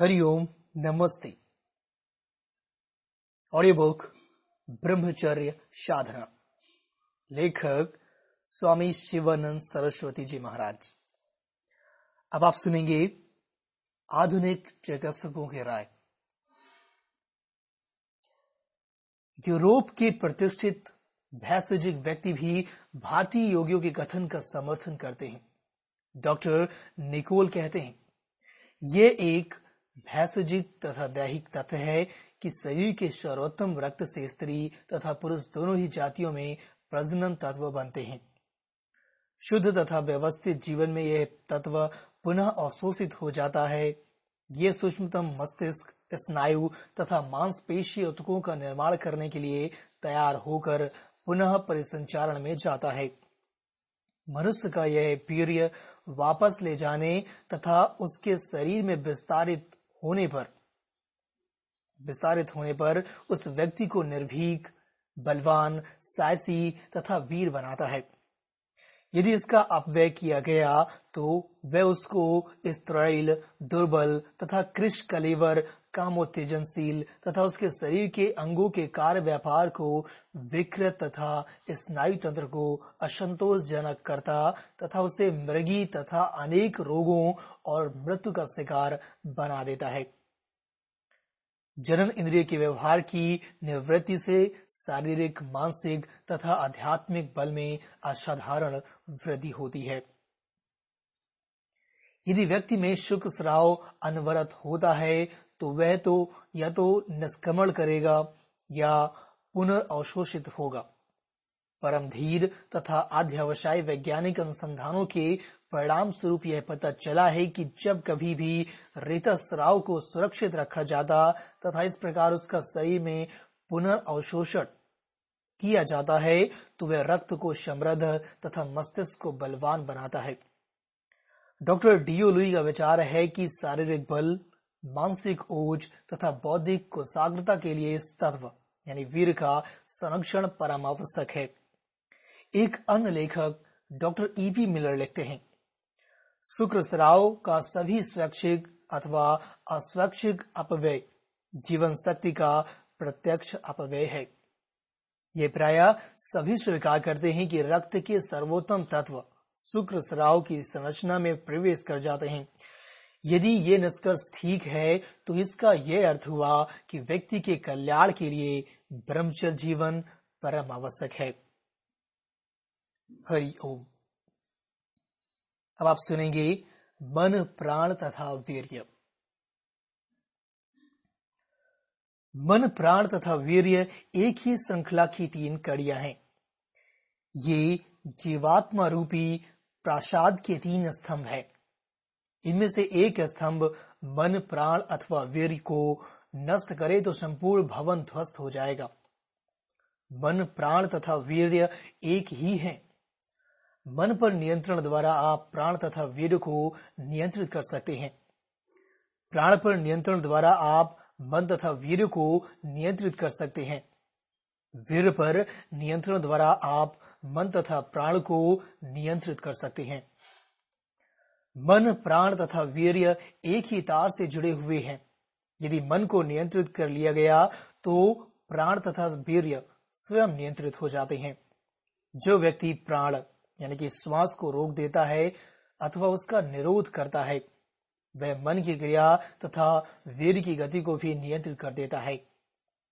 हरिओम नमस्ते। Audio book ब्रह्मचर्य, साधना। लेखक, स्वामी शिवानंद सरस्वती जी महाराज। अब आप सुनेंगे आधुनिक चिकित्सकों की राय। यूरोप के प्रतिष्ठित भैसजिक व्यक्ति भी भारतीय योगियों के कथन का समर्थन करते हैं। डॉक्टर निकोल कहते हैं, ये एक भैंसजित तथा दैहिक तथ्य है कि शरीर के सर्वोत्तम रक्त से स्त्री तथा पुरुष दोनों ही जातियों में प्रजनन तत्व बनते हैं। शुद्ध तथा व्यवस्थित जीवन में यह तत्व पुनः अवशोषित हो जाता है। ये सूक्ष्मतम मस्तिष्क, स्नायु तथा मांसपेशी उत्कों का निर्माण करने के लिए तैयार होकर पुनः परिसंचारण में जाता है। मनुष्य का यह वीर्य वापस ले जाने तथा उसके शरीर में विस्तारित होने पर, विस्तारित होने पर उस व्यक्ति को निर्भीक, बलवान, साहसी तथा वीर बनाता है। यदि इसका अपव्यय किया गया तो वह उसको स्त्रैल दुर्बल तथा कृष कलेवर कामोत्तेजनशील तथा उसके शरीर के अंगों के कार्य व्यापार को विकृत तथा स्नायु तंत्र को असंतोषजनक करता तथा उसे मृगी तथा अनेक रोगों और मृत्यु का शिकार बना देता है। जनन इंद्रिय के व्यवहार की निवृत्ति से शारीरिक, मानसिक तथा आध्यात्मिक बल में असाधारण वृद्धि होती है। यदि व्यक्ति में शुक्र स्राव अनवरत होता है तो वह तो या तो निष्कमण करेगा या पुनर्अवशोषित होगा। परम धीर तथा अध्यवसाय वैज्ञानिक अनुसंधानों के परिणाम स्वरूप यह पता चला है कि जब कभी भी रेतस्राव को सुरक्षित रखा जाता तथा इस प्रकार उसका शरीर में पुनर्वशोषण किया जाता है तो वह रक्त को समृद्ध तथा मस्तिष्क को बलवान बनाता है। डॉक्टर डीओ लुई का विचार है कि शारीरिक बल मानसिक ओज तथा बौद्धिक कुशाग्रता के लिए तत्व, यानी वीर का संरक्षण परम आवश्यक है। एक अन्य लेखक, डॉक्टर ईपी मिलर लिखते हैं शुक्र स्राव का सभी स्वैच्छिक अथवा अस्वैच्छिक अपव्यय, जीवन शक्ति का प्रत्यक्ष अपव्यय है। ये प्राय सभी स्वीकार करते हैं कि रक्त के सर्वोत्तम तत्व शुक्र स्राव की संरचना में प्रवेश कर जाते हैं। यदि ये निष्कर्ष ठीक है तो इसका यह अर्थ हुआ कि व्यक्ति के कल्याण के लिए ब्रह्मचर्य जीवन परम आवश्यक है। हरि ओम। अब आप सुनेंगे मन, प्राण तथा वीर्य। मन, प्राण तथा वीर्य एक ही श्रृंखला की तीन कड़ियाँ हैं। ये जीवात्मा रूपी प्रासाद के तीन स्तंभ है। इनमें से एक स्तंभ मन प्राण अथवा वीर को नष्ट करे तो संपूर्ण भवन ध्वस्त हो जाएगा। मन प्राण तथा वीर्य एक ही है। मन पर नियंत्रण द्वारा आप प्राण तथा वीर को नियंत्रित कर सकते हैं। प्राण पर नियंत्रण द्वारा आप मन तथा वीर को नियंत्रित कर सकते हैं। वीर पर नियंत्रण द्वारा आप मन तथा प्राण को नियंत्रित कर सकते हैं। मन, प्राण तथा वीर्य एक ही तार से जुड़े हुए हैं। यदि मन को नियंत्रित कर लिया गया तो प्राण तथा वीर्य स्वयं नियंत्रित हो जाते हैं। जो व्यक्ति प्राण, यानी कि श्वास को रोक देता है अथवा उसका निरोध करता है, वह मन की क्रिया तथा वीर की गति को भी नियंत्रित कर देता है।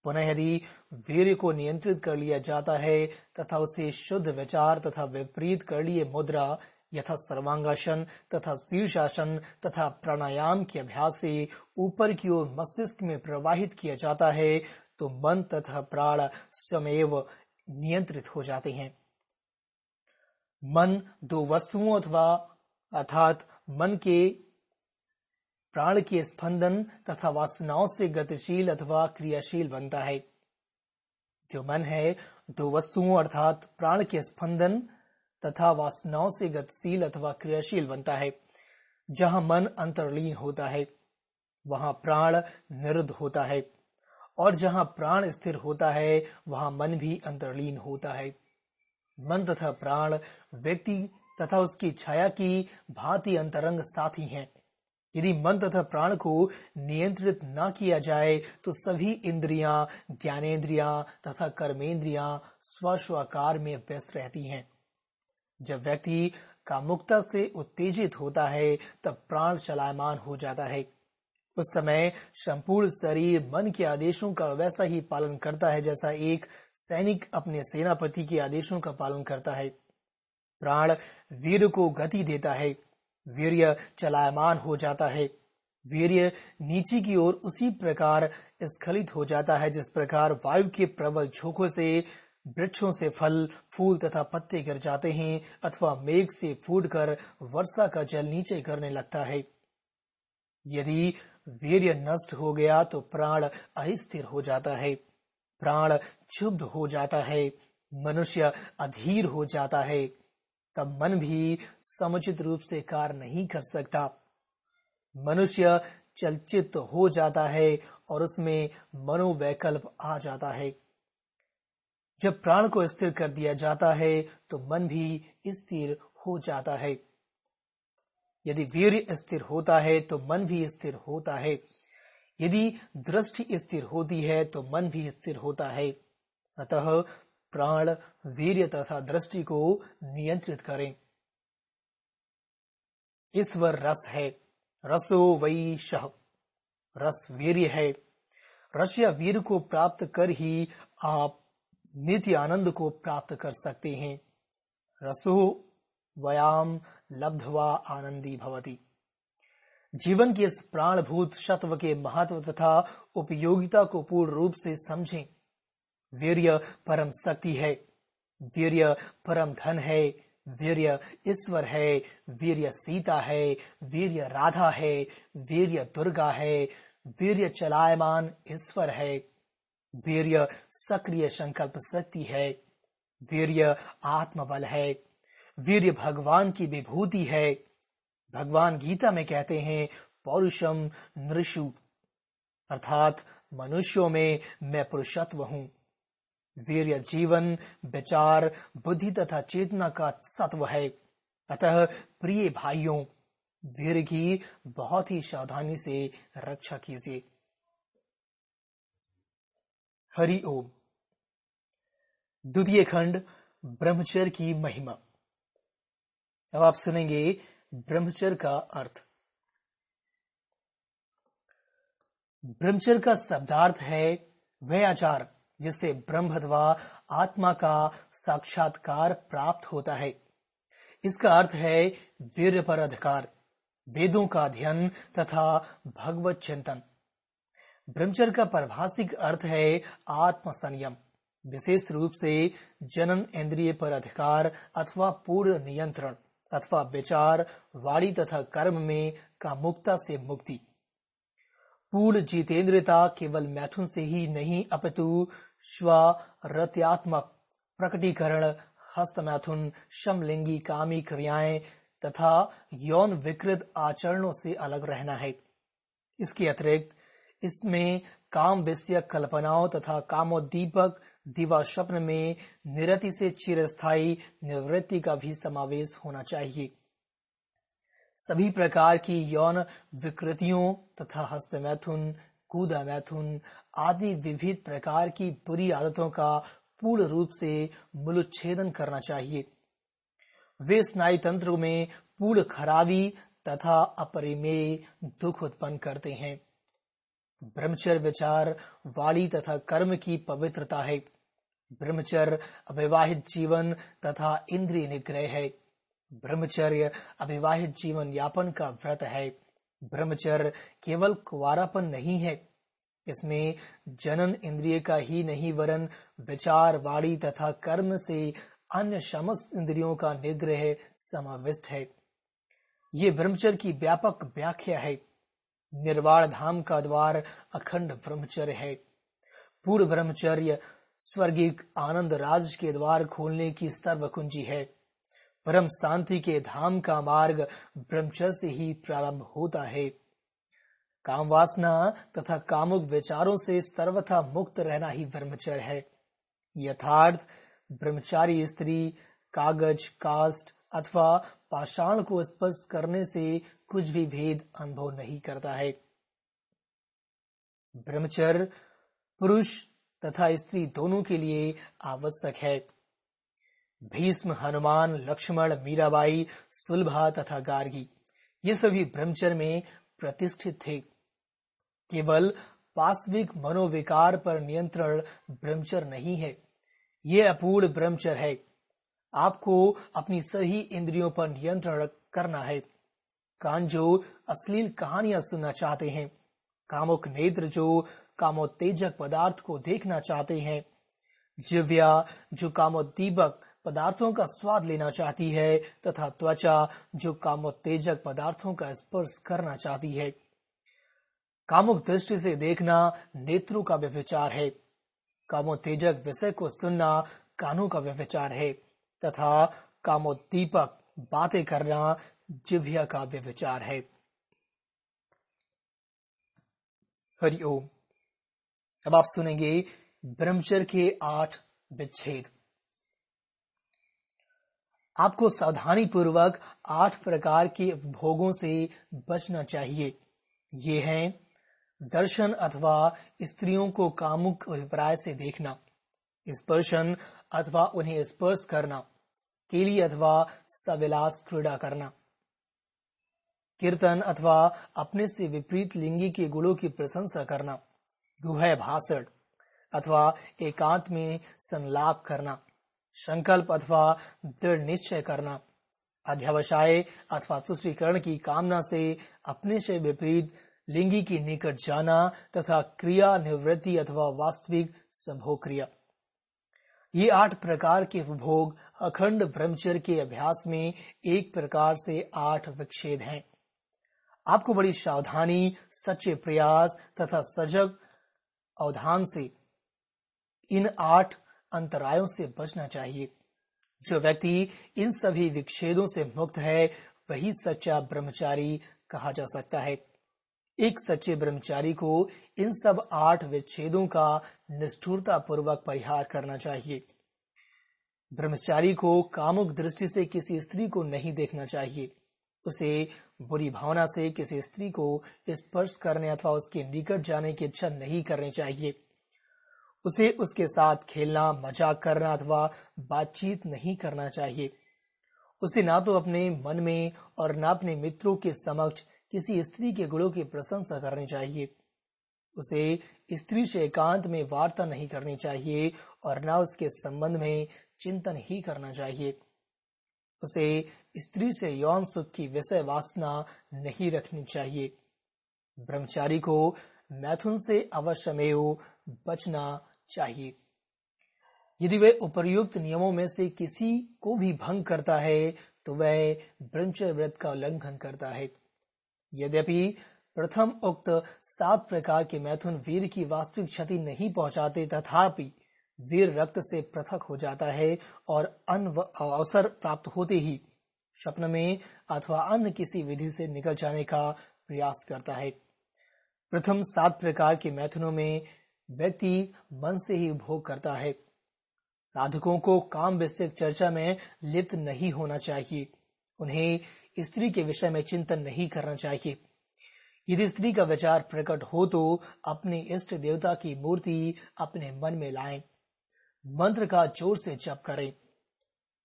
पुनः यदि वीर को नियंत्रित कर लिया जाता है तथा उसे शुद्ध, विचार तथा विपरीत कर लिए मुद्रा यथा सर्वांगासन, तथा शीर्षासन, तथा प्राणायाम के अभ्यास से ऊपर की ओर मस्तिष्क में प्रवाहित किया जाता है तो मन तथा प्राण स्वयं नियंत्रित हो जाते हैं। मन दो वस्तुओं अथवा, अर्थात मन के प्राण के स्पंदन तथा वासनाओं से गतिशील अथवा क्रियाशील बनता है। जो मन है, दो वस्तुओं अर्थात प्राण के स्पंदन तथा वासनाओं से गतिशील अथवा क्रियाशील बनता है। जहाँ मन अंतरलीन होता है, वहाँ प्राण निरुद्ध होता है, और जहाँ प्राण स्थिर होता है, वहाँ मन भी अंतरलीन होता है। मन तथा प्राण, व्यक्ति तथा उसकी छाया की भांति अंतरंग साथी हैं। यदि मन तथा प्राण को नियंत्रित न किया जाए तो सभी इंद्रियाँ ज्ञानेन्द्रिया तथा कर्मेंद्रियाँ स्वस्वाकार में व्यस्त रहती हैं। जब व्यक्ति कामुकता से उत्तेजित होता है, तब प्राण चलायमान हो जाता है। उस समय संपूर्ण शरीर मन के आदेशों का वैसा ही पालन करता है, जैसा एक सैनिक अपने सेनापति के आदेशों का पालन करता है। प्राण वीर को गति देता है, वीर्य चलायमान हो जाता है। वीर्य नीचे की ओर उसी प्रकार स्खलित हो जाता है, जिस प्रकार वायु के प्रबल झोंकों से वृक्षों से फल, फूल तथा पत्ते गिर जाते हैं अथवा मेघ से फूटकर वर्षा का जल नीचे करने लगता है। यदि वीर्य नष्ट हो गया तो प्राण अस्थिर हो जाता है। प्राण क्षुब्ध हो जाता है। मनुष्य अधीर हो जाता है। तब मन भी समुचित रूप से कार्य नहीं कर सकता। मनुष्य चलचित हो जाता है और उसमें मनोवैकल्प आ जाता है। जब प्राण को स्थिर कर दिया जाता है तो मन भी स्थिर हो जाता है। यदि वीर स्थिर होता है तो मन भी स्थिर होता है। यदि दृष्टि स्थिर होती है तो मन भी स्थिर होता है। अतः प्राण वीर तथा दृष्टि को नियंत्रित करें। ईश्वर रस है। रसो वही शह रस वीर है। रस या वीर को प्राप्त कर ही आप नित्य आनंद को प्राप्त कर सकते हैं। रसो व्यायाम लब्धवा आनंदी भवती। जीवन के इस प्राणभूत शत्व के महत्व तथा उपयोगिता को पूर्ण रूप से समझें। वीर्य परम शक्ति है। वीर्य परम धन है। वीर्य ईश्वर है। वीर्य सीता है। वीर्य राधा है। वीर्य दुर्गा है। वीर्य चलायमान ईश्वर है। वीर्य सक्रिय संकल्प शक्ति है, वीर्य आत्मबल है, वीर्य भगवान की विभूति है। भगवान गीता में कहते हैं, पौरुषम नृषु। अर्थात मनुष्यों में मैं पुरुषत्व हूँ। वीर्य जीवन, विचार, बुद्धि तथा चेतना का सत्व है। अतः प्रिय भाइयों, वीर की बहुत ही सावधानी से रक्षा कीजिए। हरि ओम। द्वितीय खंड, ब्रह्मचर्य की महिमा। अब आप सुनेंगे ब्रह्मचर्य का अर्थ। ब्रह्मचर्य का शब्दार्थ है वह आचार, जिससे ब्रह्म अथवा आत्मा का साक्षात्कार प्राप्त होता है। इसका अर्थ है वीर पर अधिकार, वेदों का अध्ययन तथा भगवत चिंतन। ब्रह्मचर्य का परिभाषिक अर्थ है आत्म संयम विशेष रूप से जनन इंद्रिय पर अधिकार अथवा पूर्ण नियंत्रण अथवा विचार, वाणी तथा कर्म में कामुकता से मुक्ति। पूर्ण जितेंद्रियता केवल मैथुन से ही नहीं, अपितु स्वरत्यात्मक प्रकटीकरण हस्त मैथुन समलिंगी कामी क्रियाएँ तथा यौन विकृत आचरणों से अलग रहना है। इसके अतिरिक्त इसमें काम विषय कल्पनाओं तथा कामोद्दीपक दिवा स्वप्न में निरति से चिरस्थायी निवृत्ति का भी समावेश होना चाहिए। सभी प्रकार की यौन विकृतियों तथा हस्त मैथुन कूदा मैथुन आदि विविध प्रकार की बुरी आदतों का पूर्ण रूप से मूलोच्छेदन करना चाहिए। वे स्नायु तंत्र में पूर्ण खराबी तथा अपरिमेय दुख उत्पन्न करते हैं। ब्रह्मचर्य विचार वाणी तथा कर्म की पवित्रता है। ब्रह्मचर्य अविवाहित जीवन तथा इंद्रिय निग्रह है। ब्रह्मचर्य अविवाहित जीवन यापन का व्रत है। ब्रह्मचर्य केवल कुवारापन नहीं है। इसमें जनन इंद्रिय का ही नहीं, वरन विचार, वाणी तथा कर्म से अन्य समस्त इंद्रियों का निग्रह समाविष्ट है। ये ब्रह्मचर्य की व्यापक व्याख्या है। निर्वाण धाम का द्वार अखंड ब्रह्मचर्य है। पूर्ण ब्रह्मचर्य स्वर्गिक आनंद राज के द्वार खोलने की सर्व कुंजी है। परम शांति के धाम का मार्ग ब्रह्मचर्य से ही प्रारंभ होता है। काम वासना तथा कामुक विचारों से सर्वथा मुक्त रहना ही ब्रह्मचर्य है। यथार्थ ब्रह्मचारी स्त्री, कागज़, कास्ट अथवा पाषाण को स्पर्श करने से कुछ भी भेद अनुभव नहीं करता है। ब्रह्मचर्य, पुरुष तथा स्त्री दोनों के लिए आवश्यक है। भीष्म, हनुमान, लक्ष्मण, मीराबाई, सुलभा तथा गार्गी, ये सभी ब्रह्मचर्य में प्रतिष्ठित थे। केवल वास्तविक मनोविकार पर नियंत्रण ब्रह्मचर नहीं है। ये अपूर्ण ब्रह्मचर है। आपको अपनी सही इंद्रियों पर नियंत्रण करना है। कान जो अश्लील कहानियाँ सुनना चाहते हैं। कामुक नेत्र जो कामोत्तेजक पदार्थ को देखना चाहते हैं। जिव्या जो कामोद्दीपक पदार्थों का स्वाद लेना चाहती है तथा त्वचा जो कामोत्तेजक पदार्थों का स्पर्श करना चाहती है। कामुक दृष्टि से देखना नेत्रों का व्यविचार है। कामोत्तेजक विषय को सुनना कानों का व्यविचार है तथा कामोद्दीपक बातें करना जिव्या का व्यविचार है। हरिओम अब आप सुनेंगे ब्रह्मचर्य के आठ विच्छेद। आपको सावधानी पूर्वक आठ प्रकार के भोगों से बचना चाहिए। ये हैं, दर्शन अथवा स्त्रियों को कामुक अभिप्राय से देखना, स्पर्शन अथवा उन्हें स्पर्श करना, केली अथवा सविलास क्रीड़ा करना। कीर्तन अथवा अपने से विपरीत लिंगी के गुणों की प्रशंसा करना गुह भाषण अथवा एकांत में संलाप करना, संकल्प अथवा दृढ़ निश्चय करना, अध्यवसाय अथवा तुष्टिकरण की कामना से अपने से विपरीत लिंगी के निकट जाना तथा क्रिया निवृत्ति अथवा वास्तविक संभोग क्रिया। ये आठ प्रकार के उपभोग अखंड ब्रह्मचर्य के अभ्यास में एक प्रकार से आठ विक्षेद हैं। आपको बड़ी सावधानी, सच्चे प्रयास तथा सजग अवधान से इन आठ अंतरायों से बचना चाहिए। जो व्यक्ति इन सभी विक्षेदों से मुक्त है, वही सच्चा ब्रह्मचारी कहा जा सकता है। एक सच्चे ब्रह्मचारी को इन सब आठ विच्छेदों का निष्ठुरता पूर्वक परिहार करना चाहिए। ब्रह्मचारी को कामुक दृष्टि से किसी स्त्री को नहीं देखना चाहिए। उसे बुरी भावना से किसी स्त्री को स्पर्श करने अथवा उसके निकट जाने की इच्छा नहीं करनी चाहिए। उसे उसके साथ खेलना, मज़ाक करना अथवा बातचीत नहीं करना चाहिए। उसे ना तो अपने मन में और ना अपने मित्रों के समक्ष किसी स्त्री के गुणों की प्रशंसा करनी चाहिए। उसे स्त्री से एकांत में वार्ता नहीं करनी चाहिए और ना उसके संबंध में चिंतन ही करना चाहिए। उसे स्त्री से यौन सुख की विषय वासना नहीं रखनी चाहिए। ब्रह्मचारी को मैथुन से अवश्य बचना चाहिए। यदि वह उपर्युक्त नियमों में से किसी को भी भंग करता है तो वह ब्रह्मचर्य व्रत का उल्लंघन करता है। यद्यपि प्रथम उक्त सात प्रकार के मैथुन वीर की वास्तविक क्षति नहीं पहुंचाते, तथापि वीर रक्त से पृथक हो जाता है और अन्य अवसर प्राप्त होते ही स्वप्न में अथवा अन्य किसी विधि से निकल जाने का प्रयास करता है। प्रथम सात प्रकार के मैथुनों में व्यक्ति मन से ही भोग करता है। साधकों को काम विषय चर्चा में लिप्त नहीं होना चाहिए। उन्हें स्त्री के विषय में चिंतन नहीं करना चाहिए। यदि स्त्री का विचार प्रकट हो तो अपने इष्ट देवता की मूर्ति अपने मन में लाएँ, मंत्र का ज़ोर से जप करें।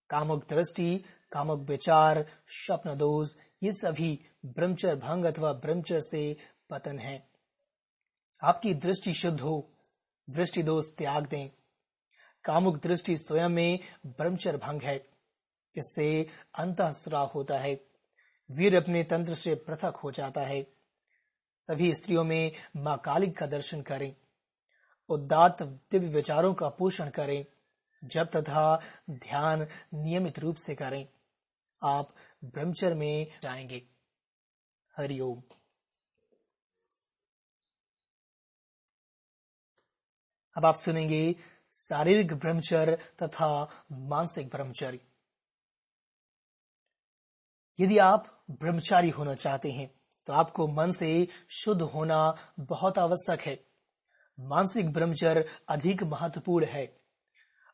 कामुक दृष्टि कामुक विचार स्वप्न दोष ये सभी ब्रह्मचर भंग अथवा ब्रह्मचर से पतन है। आपकी दृष्टि शुद्ध हो, दृष्टि दोष त्याग दें। कामुक दृष्टि स्वयं में ब्रह्मचर भंग है। इससे अंतस्त्राव होता है। वीर अपने तंत्र से पृथक हो जाता है। सभी स्त्रियों में माँ कालिक का दर्शन करें। उदात दिव्य विचारों का पोषण करें। जब तथा ध्यान नियमित रूप से करें। आप ब्रह्मचर में जाएँगे। हरिओम अब आप सुनेंगे शारीरिक ब्रह्मचर्य तथा मानसिक ब्रह्मचर्य। यदि आप ब्रह्मचारी होना चाहते हैं तो आपको मन से शुद्ध होना बहुत आवश्यक है। मानसिक ब्रह्मचर्य अधिक महत्वपूर्ण है।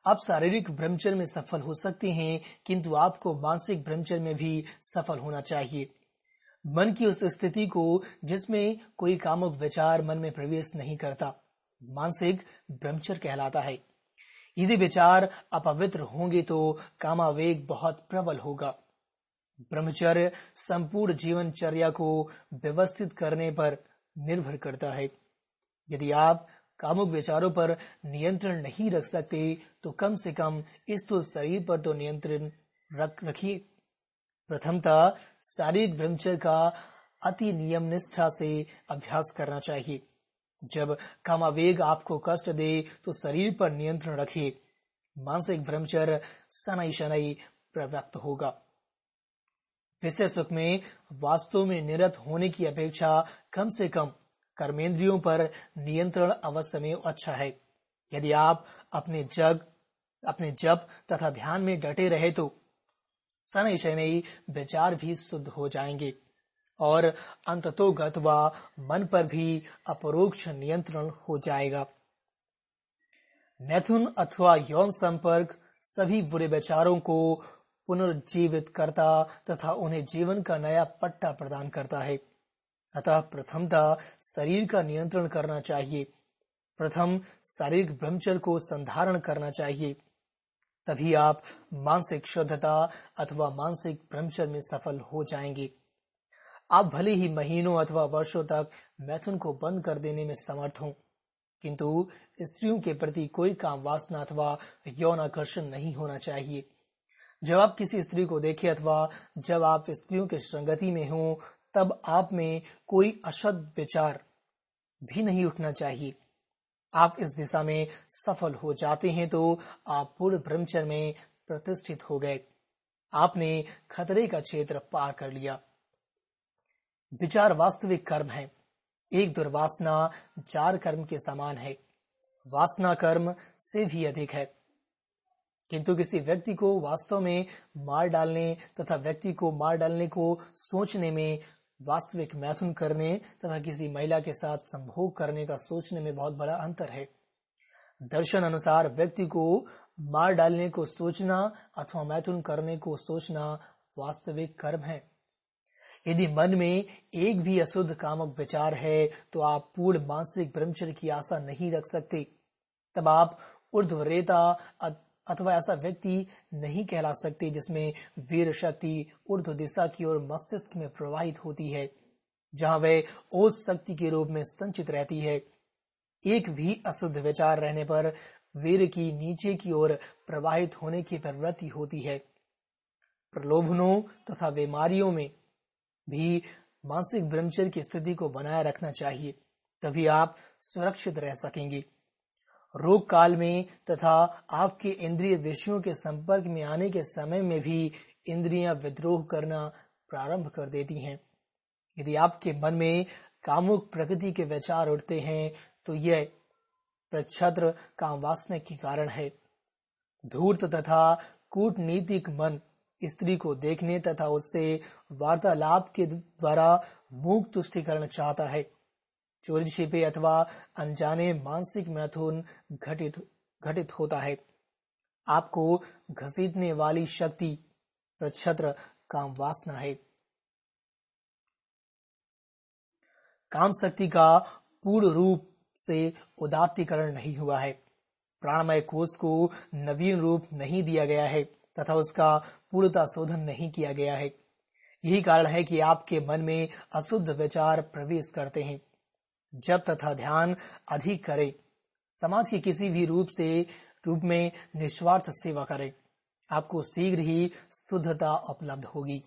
आप शारीरिक ब्रह्मचर्य में सफल हो सकते हैं, किंतु आपको मानसिक ब्रह्मचर्य में भी सफल होना चाहिए। मन की उस स्थिति को जिसमें कोई कामुक विचार मन में प्रवेश नहीं करता, मानसिक ब्रह्मचर कहलाता है। यदि विचार अपवित्र होंगे तो कामावेग बहुत प्रबल होगा। ब्रह्मचर्य संपूर्ण जीवनचर्या को व्यवस्थित करने पर निर्भर करता है। यदि आप कामुक विचारों पर नियंत्रण नहीं रख सकते तो कम से कम इस तो शरीर पर तो नियंत्रण रख, रखिए। प्रथमतः, शारीरिक ब्रह्मचर्य का अति नियम निष्ठा से अभ्यास करना चाहिए। जब कामावेग आपको कष्ट दे तो शरीर पर नियंत्रण रखिए। मानसिक ब्रह्मचर्य शनई शनई प्रवृत्त होगा। विषय सुख में वास्तव में निरत होने की अपेक्षा कम से कम कर्मेंद्रियों पर नियंत्रण अवश्य में अच्छा है। यदि आप अपने जग, अपने जप तथा ध्यान में डटे रहे तो शनि शनि विचार भी शुद्ध हो जाएँगे। और अंततो व मन पर भी अपरोक्ष नियंत्रण हो जाएगा। मैथुन अथवा यौन संपर्क सभी बुरे विचारों को पुनर्जीवित करता तथा उन्हें जीवन का नया पट्टा प्रदान करता है। अतः प्रथमतः शरीर का नियंत्रण करना चाहिए। प्रथम शारीरिक ब्रह्मचर्य को संधारण करना चाहिए। तभी आप मानसिक शुद्धता अथवा मानसिक ब्रह्मचर्य में सफल हो जाएँगे। आप भले ही महीनों अथवा वर्षों तक मैथुन को बंद कर देने में समर्थ हों, किंतु स्त्रियों के प्रति कोई काम वासना अथवा यौन आकर्षण नहीं होना चाहिए। जब आप किसी स्त्री को देखें अथवा जब आप स्त्रियों के संगति में हो तब आप में कोई अशद विचार भी नहीं उठना चाहिए। आप इस दिशा में सफल हो जाते हैं तो आप पूर्ण ब्रह्मचर्य में प्रतिष्ठित हो गए। आपने खतरे का क्षेत्र पार कर लिया। विचार वास्तविक कर्म है। एक दुर्वासना चार कर्म के समान है। वासना कर्म से भी अधिक है। किंतु किसी व्यक्ति को वास्तव में मार डालने तथा व्यक्ति को मार डालने को सोचने में वास्तविक मैथुन करने तथा किसी महिला के साथ संभोग करने का सोचने में बहुत बड़ा अंतर है। दर्शन अनुसार व्यक्ति को मार डालने को सोचना अथवा मैथुन करने को सोचना वास्तविक कर्म है। यदि मन में एक भी अशुद्ध कामक विचार है तो आप पूर्ण मानसिक ब्रह्मचर्य की आशा नहीं रख सकते। तब आप उर्ध्वरेता अथवा ऐसा व्यक्ति नहीं कहला सकते जिसमें वीर शक्ति ऊर्ध दिशा की ओर मस्तिष्क में प्रवाहित होती है, जहाँ वह ओस शक्ति के रूप में संचित रहती है। एक भी अशुद्ध विचार रहने पर वीर की नीचे की ओर प्रवाहित होने की प्रवृत्ति होती है। प्रलोभनों तथा बीमारियों में भी मानसिक ब्रह्मचर्य की स्थिति को बनाए रखना चाहिए, तभी आप सुरक्षित रह सकेंगे। रोग काल में तथा आपके इंद्रिय विषयों के संपर्क में आने के समय में भी इंद्रियाँ विद्रोह करना प्रारंभ कर देती हैं। यदि आपके मन में कामुक प्रकृति के विचार उठते हैं तो यह प्रक्षत्र काम वासना के कारण है। धूर्त तथा कूटनीतिक मन स्त्री को देखने तथा उससे वार्तालाप के द्वारा मूक तुष्टिकरण चाहता है। चोरी छिपे अथवा अनजाने मानसिक मैथुन घटित घटित होता है। आपको घसीटने वाली शक्ति प्रक्षत्र काम वासना है। काम शक्ति का पूर्ण रूप से उदात्तीकरण नहीं हुआ है। प्राणमय कोष को नवीन रूप नहीं दिया गया है, तथा उसका पूर्णता शोधन नहीं किया गया है। यही कारण है कि आपके मन में अशुद्ध विचार प्रवेश करते हैं। जब तथा ध्यान अधिक करें। समाज के किसी भी रूप से, रूप में निस्वार्थ सेवा करें। आपको शीघ्र ही शुद्धता उपलब्ध होगी।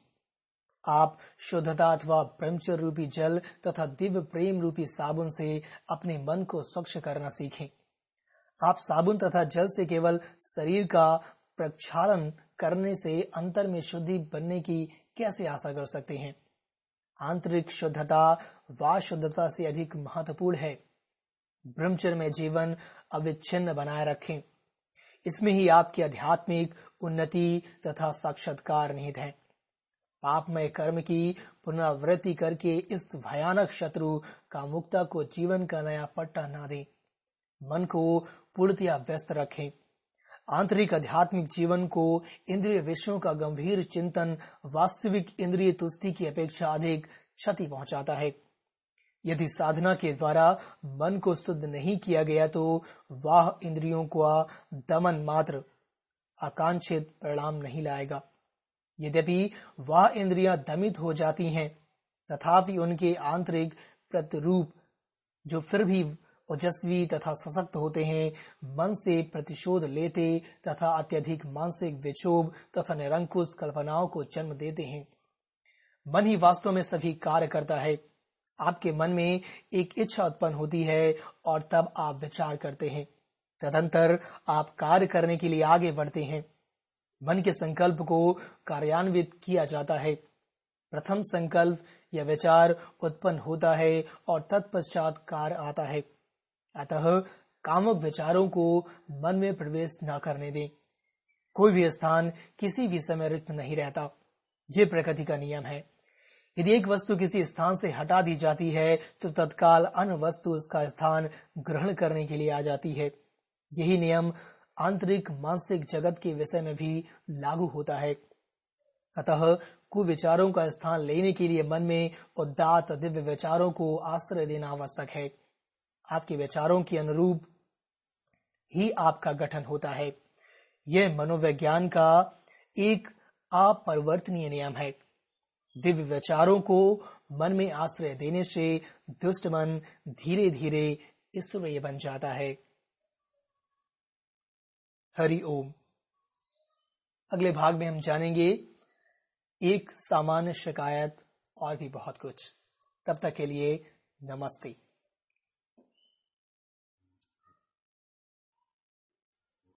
आप शुद्धता अथवा ब्रह्मचर्य रूपी जल तथा दिव्य प्रेम रूपी साबुन से अपने मन को स्वच्छ करना सीखें। आप साबुन तथा जल से केवल शरीर का प्रक्षालन करने से अंतर में शुद्धि बनने की कैसे आशा कर सकते हैं? आंतरिक शुद्धता व शुद्धता से अधिक महत्वपूर्ण है। ब्रह्मचर्य में जीवन अविच्छिन्न बनाए रखें। इसमें ही आपकी आध्यात्मिक उन्नति तथा साक्षात्कार निहित है। पापमय कर्म की पुनरावृत्ति करके इस भयानक शत्रु का मुक्ता को जीवन का नया पट्टा ना दें। मन को पूर्णतया व्यस्त रखें। आंतरिक आध्यात्मिक जीवन को इंद्रिय विषयों का गंभीर चिंतन, वास्तविक इंद्रिय तुष्टि की अपेक्षा अधिक क्षति पहुंचाता है। यदि साधना के द्वारा मन को शुद्ध नहीं किया गया तो वाह इंद्रियों का दमन मात्र आकांक्षित परिणाम नहीं लाएगा। यद्यपि वह इंद्रियाँ दमित हो जाती हैं, तथापि उनके आंतरिक प्रतिरूप जो फिर भी ओजस्वी तथा सशक्त होते हैं, मन से प्रतिशोध लेते तथा अत्यधिक मानसिक विक्षोभ तथा निरंकुश कल्पनाओं को जन्म देते हैं। मन ही वास्तव में सभी कार्य करता है। आपके मन में एक इच्छा उत्पन्न होती है और तब आप विचार करते हैं। तदंतर आप कार्य करने के लिए आगे बढ़ते हैं। मन के संकल्प को कार्यान्वित किया जाता है। प्रथम संकल्प या विचार उत्पन्न होता है और तत्पश्चात कार्य आता है। अतः कामक विचारों को मन में प्रवेश न करने दें। कोई भी स्थान किसी भी समय रिक्त नहीं रहता। ये प्रकृति का नियम है। यदि एक वस्तु किसी स्थान से हटा दी जाती है तो तत्काल अन्य वस्तु उसका स्थान ग्रहण करने के लिए आ जाती है। यही नियम आंतरिक मानसिक जगत के विषय में भी लागू होता है। अतः कुविचारों का स्थान लेने के लिए मन में उदात दिव्य विचारों को आश्रय देना आवश्यक है। आपके विचारों के अनुरूप ही आपका गठन होता है। यह मनोविज्ञान का एक अपरिवर्तनीय नियम है। दिव्य विचारों को मन में आश्रय देने से दुष्ट मन धीरे धीरे ईश्वरीय बन जाता है। हरि ओम। अगले भाग में हम जानेंगे एक सामान्य शिकायत और भी बहुत कुछ। तब तक के लिए नमस्ते।